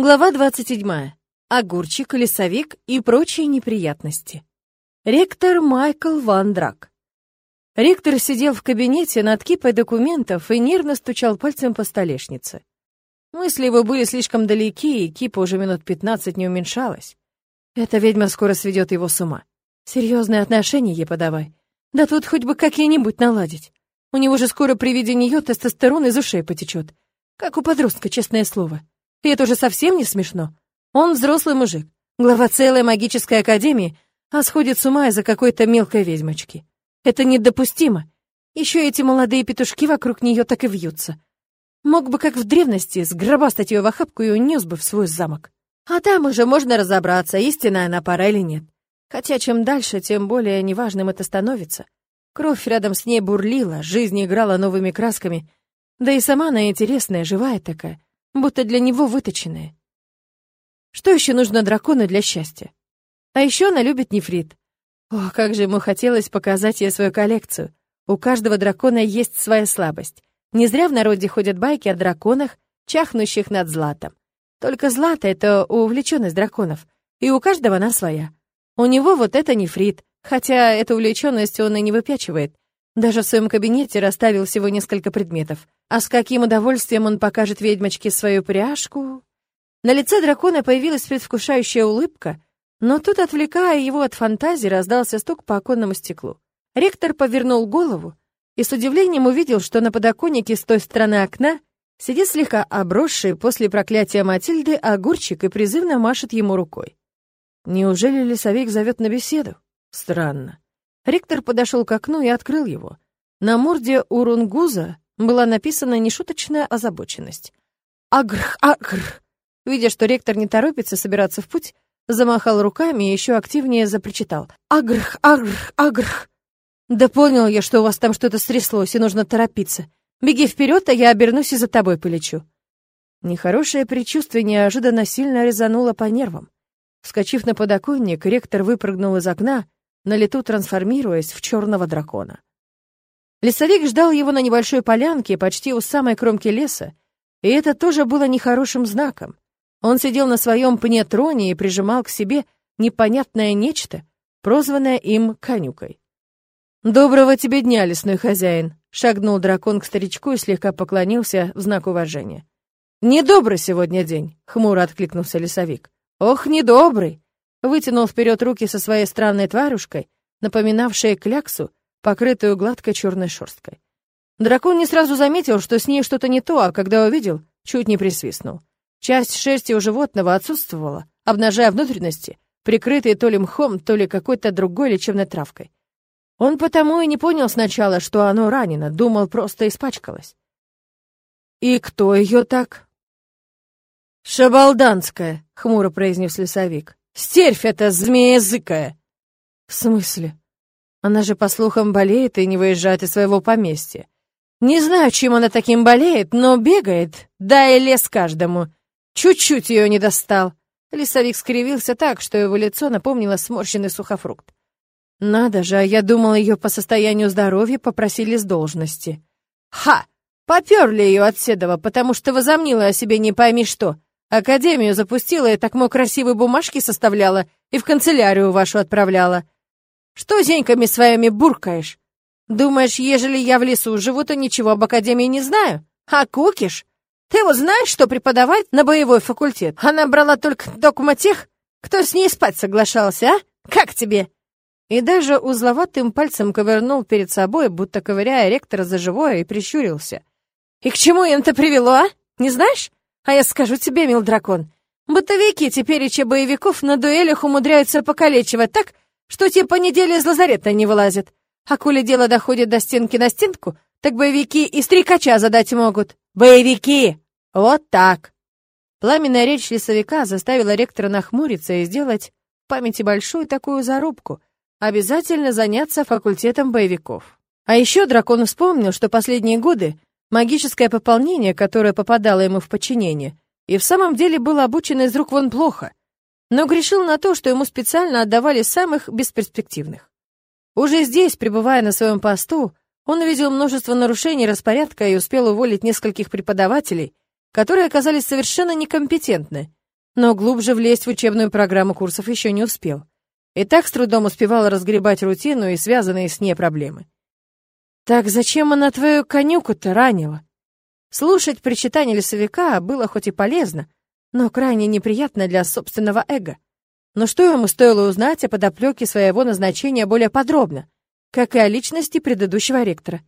Глава 27. Огурчик, лесовик и прочие неприятности. Ректор Майкл Ван Драк. Ректор сидел в кабинете над кипой документов и нервно стучал пальцем по столешнице. Мысли его были слишком далеки, и кипа уже минут пятнадцать не уменьшалась. Эта ведьма скоро сведет его с ума. Серьезные отношения ей подавай. Да тут хоть бы какие-нибудь наладить. У него же скоро при виде нее тестостерон из ушей потечет. Как у подростка, честное слово. И это уже совсем не смешно. Он взрослый мужик, глава целой магической академии, а сходит с ума из-за какой-то мелкой ведьмочки. Это недопустимо. Еще эти молодые петушки вокруг нее так и вьются. Мог бы, как в древности, сгробастать ее в охапку и унес бы в свой замок. А там уже можно разобраться, истинная она пора или нет. Хотя чем дальше, тем более неважным это становится. Кровь рядом с ней бурлила, жизнь играла новыми красками. Да и сама она интересная, живая такая будто для него выточенные. Что еще нужно дракону для счастья? А еще она любит нефрит. О, как же ему хотелось показать ей свою коллекцию. У каждого дракона есть своя слабость. Не зря в народе ходят байки о драконах, чахнущих над златом. Только злато — это увлеченность драконов, и у каждого она своя. У него вот это нефрит, хотя эту увлеченность он и не выпячивает. Даже в своем кабинете расставил всего несколько предметов. А с каким удовольствием он покажет ведьмочке свою пряжку? На лице дракона появилась предвкушающая улыбка, но тут, отвлекая его от фантазии, раздался стук по оконному стеклу. Ректор повернул голову и с удивлением увидел, что на подоконнике с той стороны окна сидит слегка обросший после проклятия Матильды огурчик и призывно машет ему рукой. Неужели лесовик зовет на беседу? Странно. Ректор подошел к окну и открыл его. На морде Урунгуза была написана нешуточная озабоченность. «Агрх, агрх!» Видя, что ректор не торопится собираться в путь, замахал руками и еще активнее запричитал. «Агрх, агрх, агрх!» «Да понял я, что у вас там что-то стряслось, и нужно торопиться. Беги вперед, а я обернусь и за тобой полечу». Нехорошее предчувствие неожиданно сильно резануло по нервам. Вскочив на подоконник, ректор выпрыгнул из окна на лету трансформируясь в черного дракона. Лесовик ждал его на небольшой полянке, почти у самой кромки леса, и это тоже было нехорошим знаком. Он сидел на своем пне-троне и прижимал к себе непонятное нечто, прозванное им конюкой. «Доброго тебе дня, лесной хозяин!» — шагнул дракон к старичку и слегка поклонился в знак уважения. «Недобрый сегодня день!» — хмуро откликнулся лесовик. «Ох, недобрый! Вытянул вперед руки со своей странной тварюшкой, напоминавшей кляксу, покрытую гладкой черной шерсткой. Дракон не сразу заметил, что с ней что-то не то, а когда увидел, чуть не присвистнул. Часть шерсти у животного отсутствовала, обнажая внутренности, прикрытые то ли мхом, то ли какой-то другой лечебной травкой. Он потому и не понял сначала, что оно ранено, думал, просто испачкалось. «И кто ее так?» «Шабалданская», — хмуро произнес лесовик. Стервь эта змеязыкая!» «В смысле? Она же, по слухам, болеет и не выезжает из своего поместья. Не знаю, чем она таким болеет, но бегает, да и лес каждому. Чуть-чуть ее не достал». Лесовик скривился так, что его лицо напомнило сморщенный сухофрукт. «Надо же, а я думал, ее по состоянию здоровья попросили с должности». «Ха! Поперли ее от Седова, потому что возомнила о себе не пойми что. Академию запустила и так мой красивые бумажки составляла и в канцелярию вашу отправляла. Что зеньками своими буркаешь? Думаешь, ежели я в лесу живу, то ничего об Академии не знаю? А кукиш? Ты вот знаешь, что преподавать на боевой факультет? Она брала только докума тех, кто с ней спать соглашался, а? Как тебе?» И даже узловатым пальцем ковырнул перед собой, будто ковыряя ректора за живое, и прищурился. «И к чему им это привело, а? Не знаешь? А я скажу тебе, мил дракон, бытовики теперь и боевиков на дуэлях умудряются покалечивать так, что те по неделе из лазарета не вылазят. А коли дело доходит до стенки на стенку, так боевики и стрекача задать могут. Боевики! Вот так!» Пламенная речь лесовика заставила ректора нахмуриться и сделать в памяти большую такую зарубку — обязательно заняться факультетом боевиков. А еще дракон вспомнил, что последние годы Магическое пополнение, которое попадало ему в подчинение, и в самом деле было обучено из рук вон плохо, но грешил на то, что ему специально отдавали самых бесперспективных. Уже здесь, пребывая на своем посту, он увидел множество нарушений распорядка и успел уволить нескольких преподавателей, которые оказались совершенно некомпетентны, но глубже влезть в учебную программу курсов еще не успел. И так с трудом успевал разгребать рутину и связанные с ней проблемы. «Так зачем она твою конюку-то ранила?» Слушать причитание лесовика было хоть и полезно, но крайне неприятно для собственного эго. Но что ему стоило узнать о подоплеке своего назначения более подробно, как и о личности предыдущего ректора?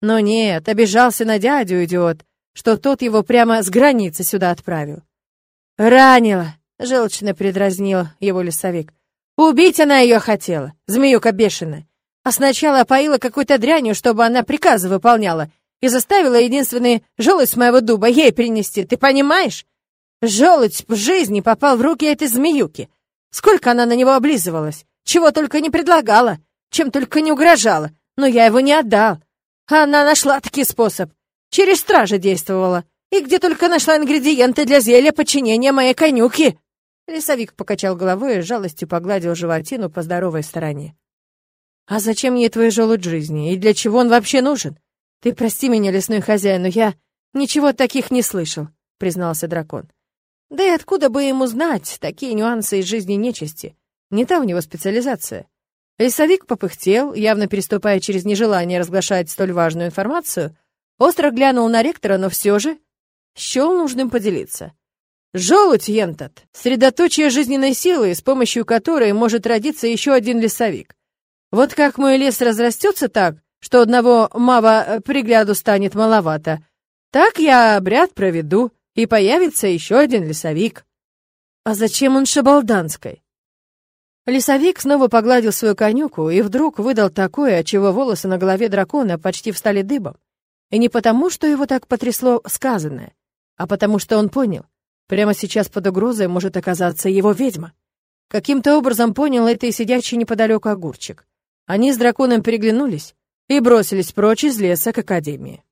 Но нет, обижался на дядю идиот, что тот его прямо с границы сюда отправил. «Ранила!» — желчно предразнил его лесовик. «Убить она ее хотела, змеюка бешеная. А сначала поила какой-то дрянью, чтобы она приказы выполняла, и заставила единственный желудь с моего дуба ей принести, ты понимаешь? Желудь в жизни попал в руки этой змеюки. Сколько она на него облизывалась, чего только не предлагала, чем только не угрожала, но я его не отдал. Она нашла таки способ. Через стражи действовала. И где только нашла ингредиенты для зелья подчинения моей конюки. Лесовик покачал головой и жалостью погладил животину по здоровой стороне. «А зачем мне твой желудь жизни? И для чего он вообще нужен? Ты прости меня, лесной хозяин, но я ничего таких не слышал», — признался дракон. «Да и откуда бы ему знать такие нюансы из жизни нечисти? Не та у него специализация». Лесовик попыхтел, явно переступая через нежелание разглашать столь важную информацию, остро глянул на ректора, но все же счел нужным поделиться. Желудь Ентат — средоточие жизненной силы, с помощью которой может родиться еще один лесовик. Вот как мой лес разрастется так, что одного мава э, пригляду станет маловато, так я обряд проведу, и появится еще один лесовик. А зачем он шабалданской? Лесовик снова погладил свою конюку и вдруг выдал такое, от чего волосы на голове дракона почти встали дыбом. И не потому, что его так потрясло сказанное, а потому что он понял — Прямо сейчас под угрозой может оказаться его ведьма. Каким-то образом понял это и сидящий неподалеку огурчик. Они с драконом переглянулись и бросились прочь из леса к Академии.